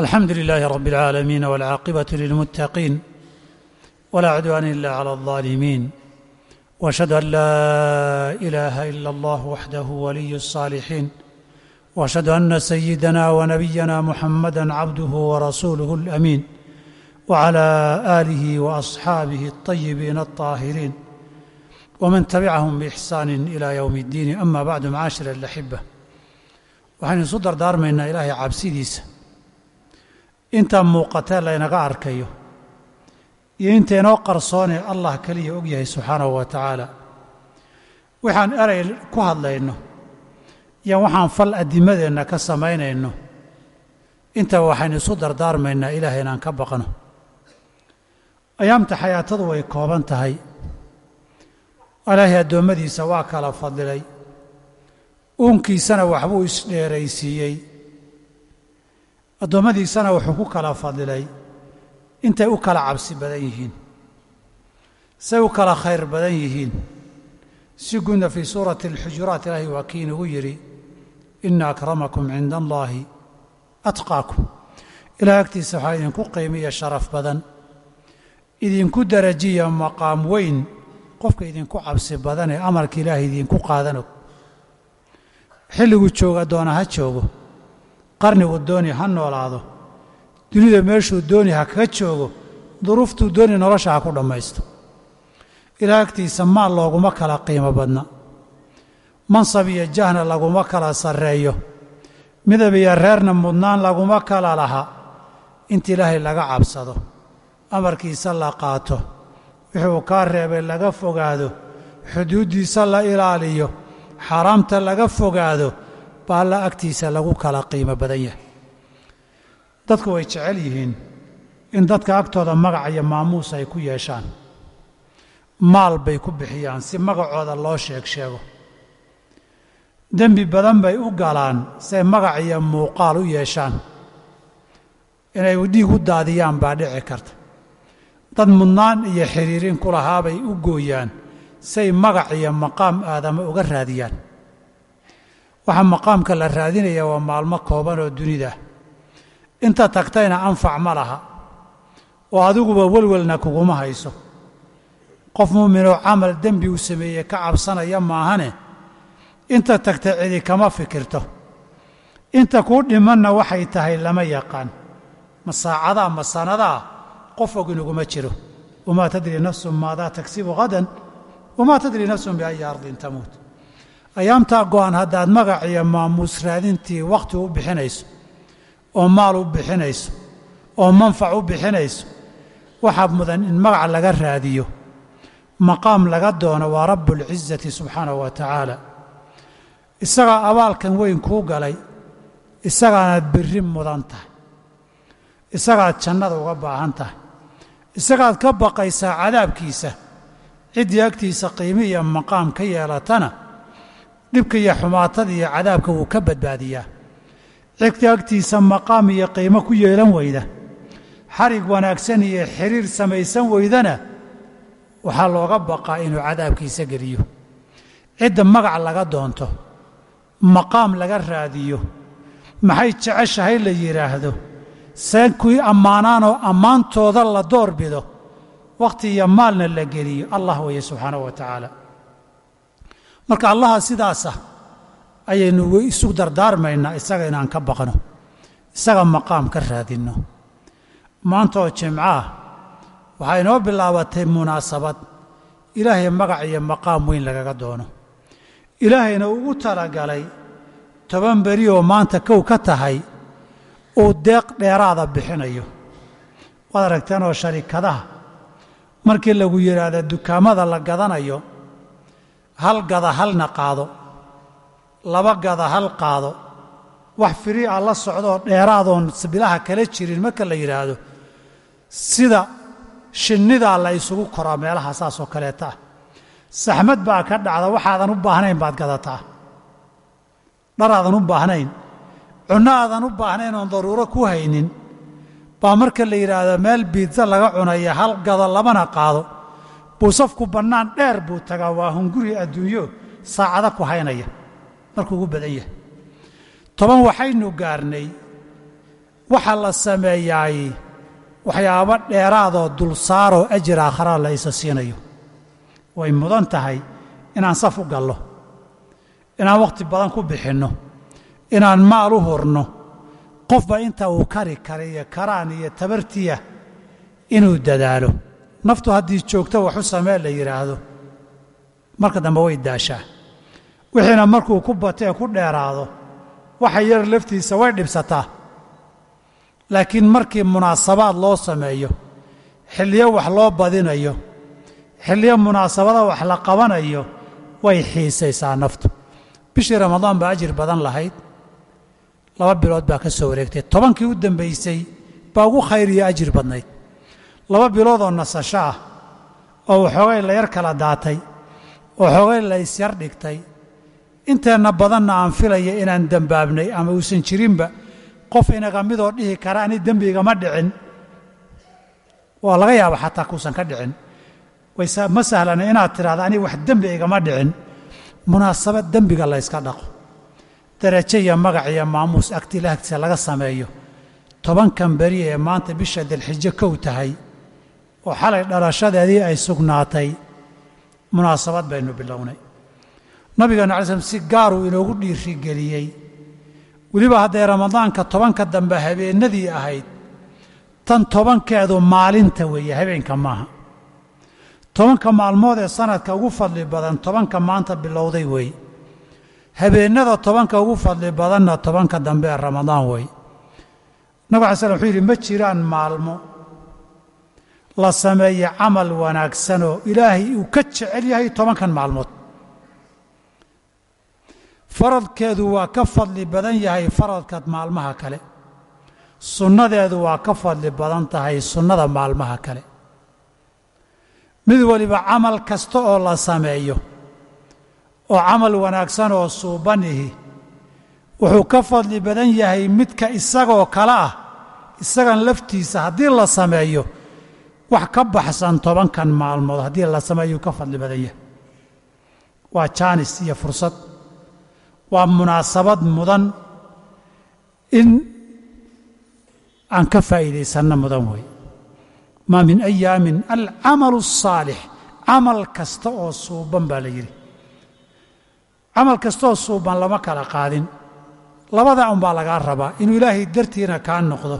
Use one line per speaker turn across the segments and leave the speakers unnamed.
الحمد لله رب العالمين والعاقبة للمتقين ولا عدوان إلا على الظالمين وأشهد أن لا إله إلا الله وحده ولي الصالحين وأشهد أن سيدنا ونبينا محمدا عبده ورسوله الأمين وعلى آله وأصحابه الطيبين الطاهرين ومن تبعهم بإحسان إلى يوم الدين أما بعد معاشر الأحبة waxaynu isu dardaarmaynaa ilaahay cabsidiisa inta muuqatee laynaga arkayo. Iyo inta inoo qarsoonee allah keliya og yahay subxaanahu wa tacaala waxaan erey ku hadlayno. Iyo waxaan fal addimadeenna ka samaynayno. Intaba waxaynu isu dardaarmaynaa ilaahay inaan ka baqno. Ayaamta xayaatadu way kooban tahay. Ilaahay addoommadiisa waa kala fadlilay. Uunkiisana waxbuu isdheeraysiiyey addoommadiisana wuxuu ku kala fadlilay. Intay u kala cabsi badan yihiin. Say u kala khayr badan yihiin. Si gudna fii suurati alxujuraat ilaahay waa kii inugu yidhi ina akramakum cinda allaahi atqaakum. Ilaah agtiisa waxaa idinku qiimiya sharaf badan. Idinku darajiya maqaam weyn qofka idinku cabsi badan ee amarka ilaahay idinku qaadanog xilliguu jooga doona ha joogo qarniguu dooni ha noolaado dunida meeshuu dooni ha kaga joogo duruuftuu dooni nolosha ha ku dhammaysto. Ilaa agtiisa maal looguma kala qiimo badna. Mansab iyo jahna laguma kala sarreeyo. Midab iyo reerna mudnaan laguma kala laha. Inta ilaahay laga cabsado amarkiisa la qaato wuxuu kaa reebay laga fogaado xuduuddiisa la ilaaliyo xaaraamta laga fogaado baa alla agtiisa lagu kala qiimo badan yahay dadku way jecel yihiin in dadka agtooda magac iyo maamuus ay ku yeeshaan. Maal bay ku bixiyaan si magacooda loo sheeg sheego. Dembi badan bay u galaan say magac iyo muuqaal u yeeshaan. Inay dhiig u daadiyaan baa dhici karta. Dad mudnaan iyo xiriirin ku lahaabay u gooyaan say magac iyo maqaam aadama uga raadiyaan waxaa maqaamka la raadinaya waa maalmo kooban oo dunida. Inta tagtayna anfac ma laha. Oo adiguba welwelna kuguma hayso. Qof muuminoo camal dembi uu sameeyey ka cabsanaya maahane inta tagtay cidi kama fikirto. Inta kuu dhimanna waxay tahay lama yaqaan. Ma saacadaa ma sannadaa qof og inuguma jiro. Wamaa tadri nafsun maadaa tagsibu hadan wamaa tadri nafsun biayi ardin tamuut ayaamtaa go'an haddaad magac iyo maamuus raadintii wakhti u bixinayso oo maal u bixinayso oo manfac u bixinayso waxaa mudan in magac laga raadiyo. Maqaam laga doono waa rabbulcizati subxaanahu wa tacaala. Isagaa abaalkan weyn kuu galay isagaanaad birri mudan tahay. Isagaad jannada uga baahan tahay. Isagaad ka baqaysaa cadaabkiisa ciddii agtiisa qiimi iyo maqaam ka yeelatana dhibka iyo xumaatada iyo cadaabka wuu ka badbaadiyaa. Ciddii agtiisa maqaam iyo qiimo ku yeelan weyda xarig wanaagsan iyo xiriir samaysan weydana waxaa looga baqaa inuu cadaabkiisa geliyo. Cidda magac laga doonto maqaam laga raadiyo maxay jeceshahay la yidhaahdo see kuwii ammaanaanoo ammaantooda la door bido wakhti iyo maalna la geliyo. Allah weeye subxaanahu wa tacaala marka allaha sidaasa ayaynu isu dardaarmaynaa isaga inaan ka baqno isaga maqaam ka raadinno. Maanta oo jimcaah waxaa inoo bilaabatay munaasabad. Ilaahay magac iyo maqaam weyn lagaga doono. Ilaahayna ugu talagalay toban beri oo maanta kow ka tahay uu deeq dheeraada bixinayo. Waad aragteen oo sharikadaha markii lagu yidhaahda dukaamada la gadanayo hal gada halna qaado laba gada hal qaado wax firii ah la socdooo dheeraadoon bilaha kala jirin marka la yidhaahdo sida shinnidaa la isugu koraa meelaha saasoo kaleeta ah. Saxmad baa ka dhacda waxaadan u baahnayn baad gadataa. Dharaadan u baahnayn cunno aadan u baahnayn oon daruuro ku haynin. Baa marka la yidhaahdo meel biidsa laga cunaya hal gado labana qaado buu safku bannaan dheer buu tagaa waa hunguri adduunyo saacada ku haynaya markuu ugu badan yahay. Toban waxaynu gaarnay waxaa la sameeyaay waxyaabo dheeraadoo dulsaaroo ajir aakharaa la isa siinayo. Way mudan tahay inaan saf u gallo inaan wakhti badan ku bixinno inaan maal u hurno. Qofba inta uu kari kara iyo karaan iyo tabartiya inuu dadaalo naftu haddii joogto waxu samee la yidhaahdo marka dambe way daashaa. Wixiina markuu ku batee ku dheeraado waxa yar laftiisa way dhibsataa. Laakiin markii munaasabaad loo sameeyo xilliyo wax loo badinayo xilliyo munaasabada wax la qabanayo way xiisaysaa naftu. Bishii ramadaan baa ajir badan lahayd. Laba bilood baa ka soo wareegtay. Tobankii u dambaysay baa ugu khayr iyo ajir badnayd laba biloodoo nasasho ah oo waxoogay la yar kala daatay oo xoogay la isyar dhigtay. Inteenna badanna aan filaya inaan dembaabnay ama uusan jirinba qof inaga midoo dhihi kara ani dembi igama dhicin. Waa laga yaaba xataa kuusan ka dhicin. Ma sahlana inaad tidhahdo ani wax dembi igama dhicin. Munaasabad dembiga la yska dhaqo. Darajo iyo magac iyo maamuus agtila agtiisa laga sameeyo. Tobankan beri ee maanta bisha dilxijo kow tahay oo xalay dhalashadeedii ay sugnaatay. Munaasabad baynu bilownay. Nabigeenu alai slm si gaaruu inoogu dhiirigeliyey weliba hadday ramadaanka tobanka dambe habeennadii ahayd tan tobankeedu maalinta weeye habeenka maaha. Tobanka maalmood ee sanadka ugu fadli badan tobanka maanta bilowday weeye. Habeennada tobanka ugu fadli badanna tobanka dambe ee ramadaan wey nabig alay slam wuxuu yidhi ma jiraan maalmo la sameeye camal wanaagsanoo ilaahay uu ka jecel yahay tobankan maalmood. Faradkeedu waa ka fadli badan yahay faradka maalmaha kale. Sunnadeedu waa ka fadli badan tahay sunnada maalmaha kale. Mid waliba camal kasta oo la sameeyo oo camal wanaagsan oo suubanihi wuxuu ka fadli badan yahay midka isagoo kale ah isagan laftiisa haddii la sameeyo wax ka baxsan tobankan maalmood haddii la sameeyuu ka fadli badan yahay waa jaanis iyo fursad. Waa munaasabad mudan. In aan ka faa'iidaysanno mudan wey maa min ayaamin alcamalu الsaalix camal kasta oo suuban baa la yidhi. Camal kastaoo suuban lama kala qaadin. Labadaa un baa lagaa rabaa. Inuu ilaahay dartiina kaa noqdo.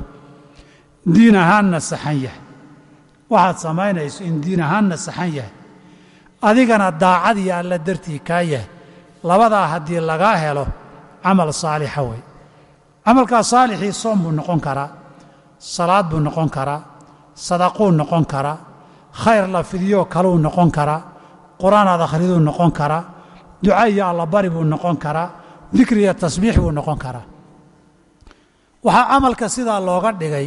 Diin ahaanna saxan yahay waxaad samaynayso in diin ahaanna saxan yahay. Adigana daacad iyo alla dartii kaa yahay. Labadaa haddii lagaa helo camal saalixa wey camalkaa saalixii soom buu noqon karaa salaad buu noqon karaa sadaquu noqon karaa khayr la fidiyoo kaluu noqon karaa qur'aanaad akhriduu noqon karaa duca iyo allabari buu noqon karaa dikri iyo tasbiix buu noqon karaa. Waxaa camalka sidaa looga dhigay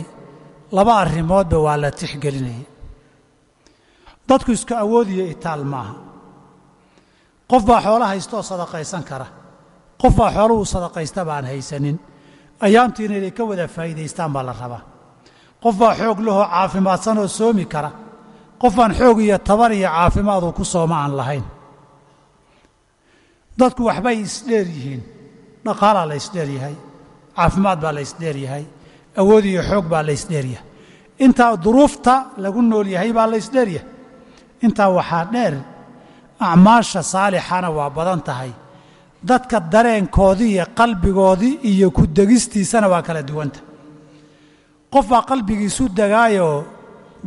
laba arrimoodba waa la tixgelinayay. Dadku isku awoodiyo itaal maaha. Qof baa xoolo haystaoo sadaqaysan kara. Qof baa xooluhu sadaqaysta baan haysanin. Ayaamtiina inay ka wada faa'iidaystaan baa la rabaa. Qof baa xoog lahoo caafimaadsan oo soomi kara. Qof baan xoog iyo tabar iyo caafimaadu ku sooma aan lahayn. Dadku waxbay isdheer yihiin. Dhaqaalaa la ysdheer yahay. Caafimaad baa la ysdheer yahay. Awood iyo xoog baa la ysdheer yahay intaa duruufta lagu nool yahay baa la ysdheer yahay. Intaa waxaa dheer acmaasha saalixana waa badan tahay. Dadka dareenkoodii iyo qalbigoodii iyo ku degistiisana waa kala duwanta qof baa qalbigiisu degaayoo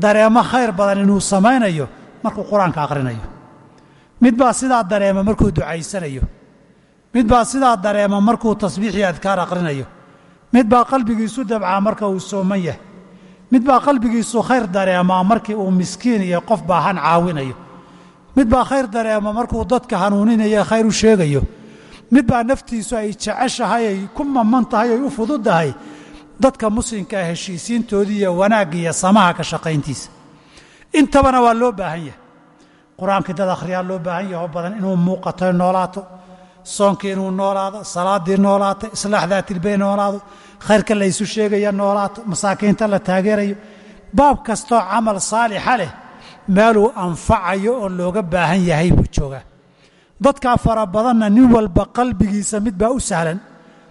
dareemo khayr badan inuu samaynayo markuu qur'aanka aqrinayo. Mid baa sidaa dareema markuu ducaysanayo. Mid baa sidaa dareema markuu tasbiixii adkaar aqrinayo. Mid baa qalbigiisu dabcaa marka uu sooman yahay mid baa qalbigiisu khayr dareemaa markii uu miskiin iyo qof baahan caawinayo. Mid baa khayr dareema markuu dadka hanuuninayo khayr u sheegayo. Mid baa naftiisu ay jeceshahay ay ku maman tahay ay u fududdahay dadka muslimkaa heshiisiintoodii iyo wanaagga iyo samaha ka shaqayntiisa. Intabana waa loo baahan yahay. Qur'aankii dad akhriyaa loo baahan yaho badan inuu muuqato noolaato. Soonkii inuu noolaado salaaddii noolaato islaax daatilbey noolaado khayrka la ysu sheegaya noolaato masaakiinta la taageerayo baab kastoo camal saalixa leh meeluu anfacayo oo looga baahan yahay buu joogaa. Dadkaa fara badanna nin walba qalbigiisa mid baa u sahlan.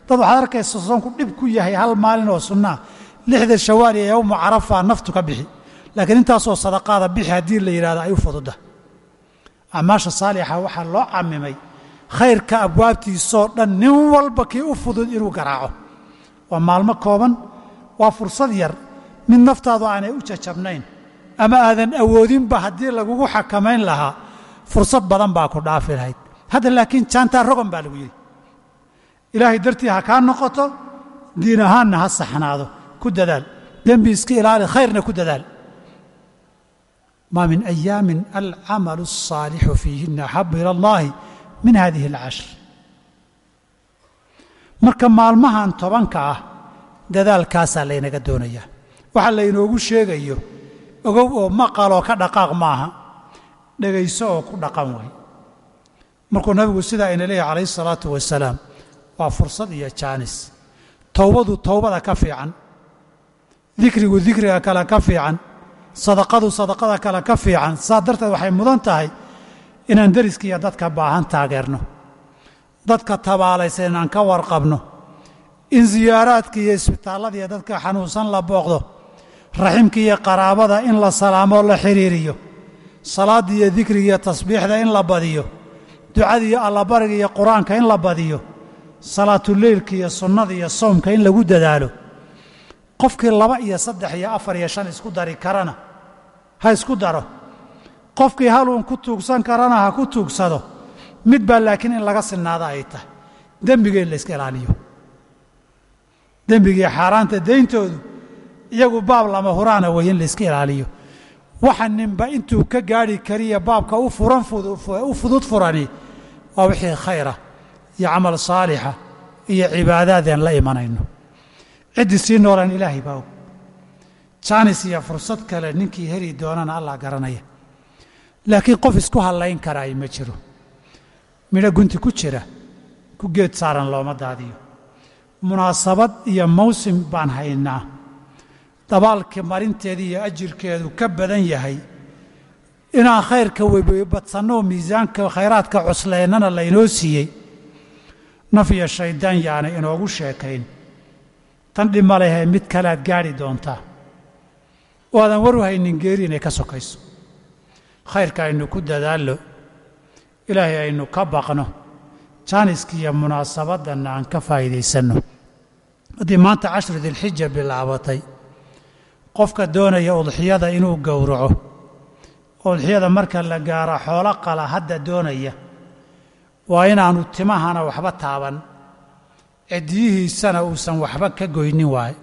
Dad waxaad arkaysa soonku dhib ku yahay hal maalin oo sunnaa lixda shawaal iyo yowmu carafaa naftu ka bixi. Laakiin intaasoo sadaqaada bixi haddii la yidhahdo ay u fududa. Acmaasha saalixa waxaa loo camimay khayrka abwaabtiisoo dhan nin walba kii u fudud inuu garaaco waa maalmo kooban waa fursad yar mid naftaadu aanay u jajabnayn ama aadan awoodinba haddii lagugu xakamayn lahaa fursad badan baa ku dhaafi lahayd hadda laakiin jaantaa rogan baa lagu yidhi ilaahay dartii ha kaa noqoto diin ahaanna ha saxnaado ku dadaal dembi iska ilaali khayrna ku dadaal maa min ayaamin alcamalu الصaalixu fiihina axabu ilى اllahi min hadihi اlcashr marka maalmahan tobanka ah dadaalkaasaa laynaga doonayaa. Waxa laynoogu sheegayo ogow oo maqaloo ka dhaqaaq maaha dhegayso oo ku dhaqan way. Markuu nabigu sidaa ina leeyahy calayhi الsalaatu wasalaam waa fursad iyo jaanis. Towbadu towbada ka fiican. Dikrigu dikriga kale ka fiican. Sadaqadu sadaqada kale ka fiican. Saa darteed waxay mudan tahay inaan deriska iyo dadka baahan taageerno dadka tabaalaysa inaan ka warqabno. In siyaaraadka iyo isbitaallada iyo dadka xanuunsan la booqdo raximka iyo qaraabada in la salaamoo la xidhiiriyo salaadda iyo dikriga iyo tasbiixda in la badiyo ducada iyo allabariga iyo qur'aanka in la badiyo salaatuleylka iyo sunnada iyo soomka in lagu dadaalo. Qofkii laba iyo saddex iyo afar iyo shan isku dari karana ha isku daro. Qofkii haluun ku tuugsan karana ha ku tuugsado mid baa laakiin in laga sinnaado ay tahay. Dembiga in la iska ilaaliyo. Dembigii xaaraanta dayntoodu iyagu baab lama huraana wey in la iska ilaaliyo. Waxa ninba intuu ka gaadhi kariya baabka u fudud furani waa wixii khayra iyo camal saalixa iyo cibaadaadeen la imanayno. Ciddii sii noolaan ilaahay baa jaanis iyo fursad kale ninkii heli doonana allah garanaya. Laakiin qof isku hallayn karaay ma jiro midho gunti ku jira ku geed saaran looma daadiyo. Munaasabad iyo mawsim baan haynaa. Dabaalka marinteeda iyo ajirkeedu ka badan yahay. Inaan khayrka webadsannooo miisaanka khayraadka cusleennana laynoo siiyey. Naf iyo shayddaan yaanay inoogu sheekayn. Tan dhima lehee mid kalead gaadhi doontaa oo aadan waru haynin geeri inay ka sokayso. Khayrka aynu ku dadaallo ilaahay aynu ka baqno jaaniska iyo munaasabaddanna aan ka faa'iidaysanno. Haddii maanta cashru dilxija bilaabatay qofka doonaya udxiyada inuu gowraco udxiyada marka la gaaro xoolo qala hadda doonaya waa inaannu timahana waxba taaban. Ciddiyihiisana uusan waxba ka goynin waaye.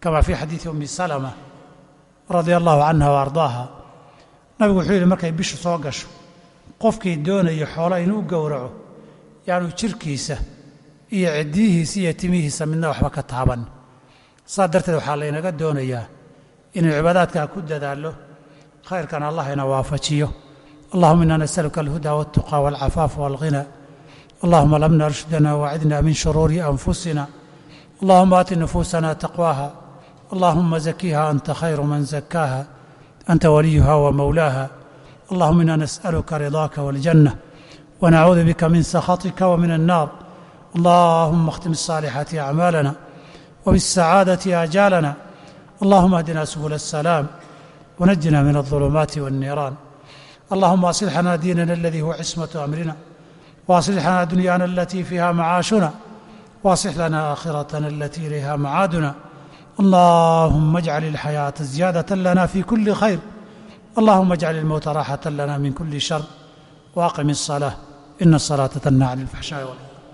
Kama fii xadiidi ummi salama radia allahu canha wa ardaaha nabigu wuxuu yidhi markay bishu soo gasho qofkii doonaya xoolo inuu gowraco yaanu jirkiisa iyo ciddiyihiisa iyo timihiisa midna waxba ka taaban. Saa darteed waxaa laynaga doonayaa inuu cibaadaadkaa ku dadaallo khayrkan allah ina waafajiyo. Allahuma inaa nasaluka alhuda waltuqa walcafaafa walghina. Allahuma lamna arshudana waacidna min shuruuri anfusina. Allahuma aati nufuusana taqwaaha. Allahuma zakiha anta khayru man zakaaha anta waliyuha wa mowlaaha allahuma ina nas'aluka ridaaka waljanna ونعوذ بك من سخطك ومن النار اللهم اختم الصالحات أعمالنا وبالسعادة آجالنا اللهم اهدنا سبل السلام ونجنا من الظلمات والنيران اللهم أصلح لنا ديننا الذي هو عصمة أمرنا وأصلح لنا دنيانا التي فيها معاشنا وأصلح لنا آخرتنا التي إليها معادنا اللهم اجعل الحياة زيادة لنا في كل خير اللهم اجعل الموت راحة لنا من كل شر وأقم الصلاة إن الصلاة تنهى عن الفحشاء والمنكر